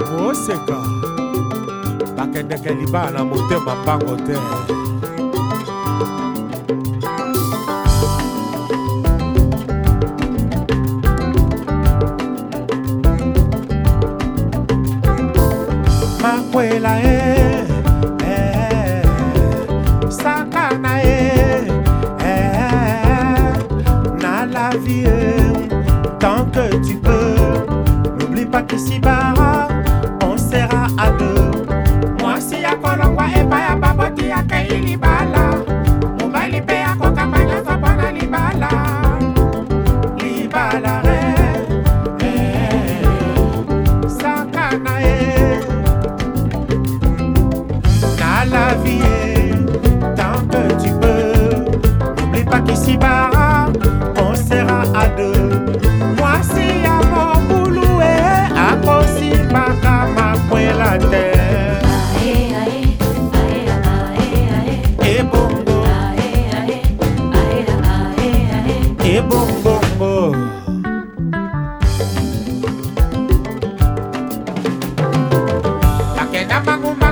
koseka bakendekeli bana motema mbango te tant que tu peux. N'oublie pas que si bas. Namango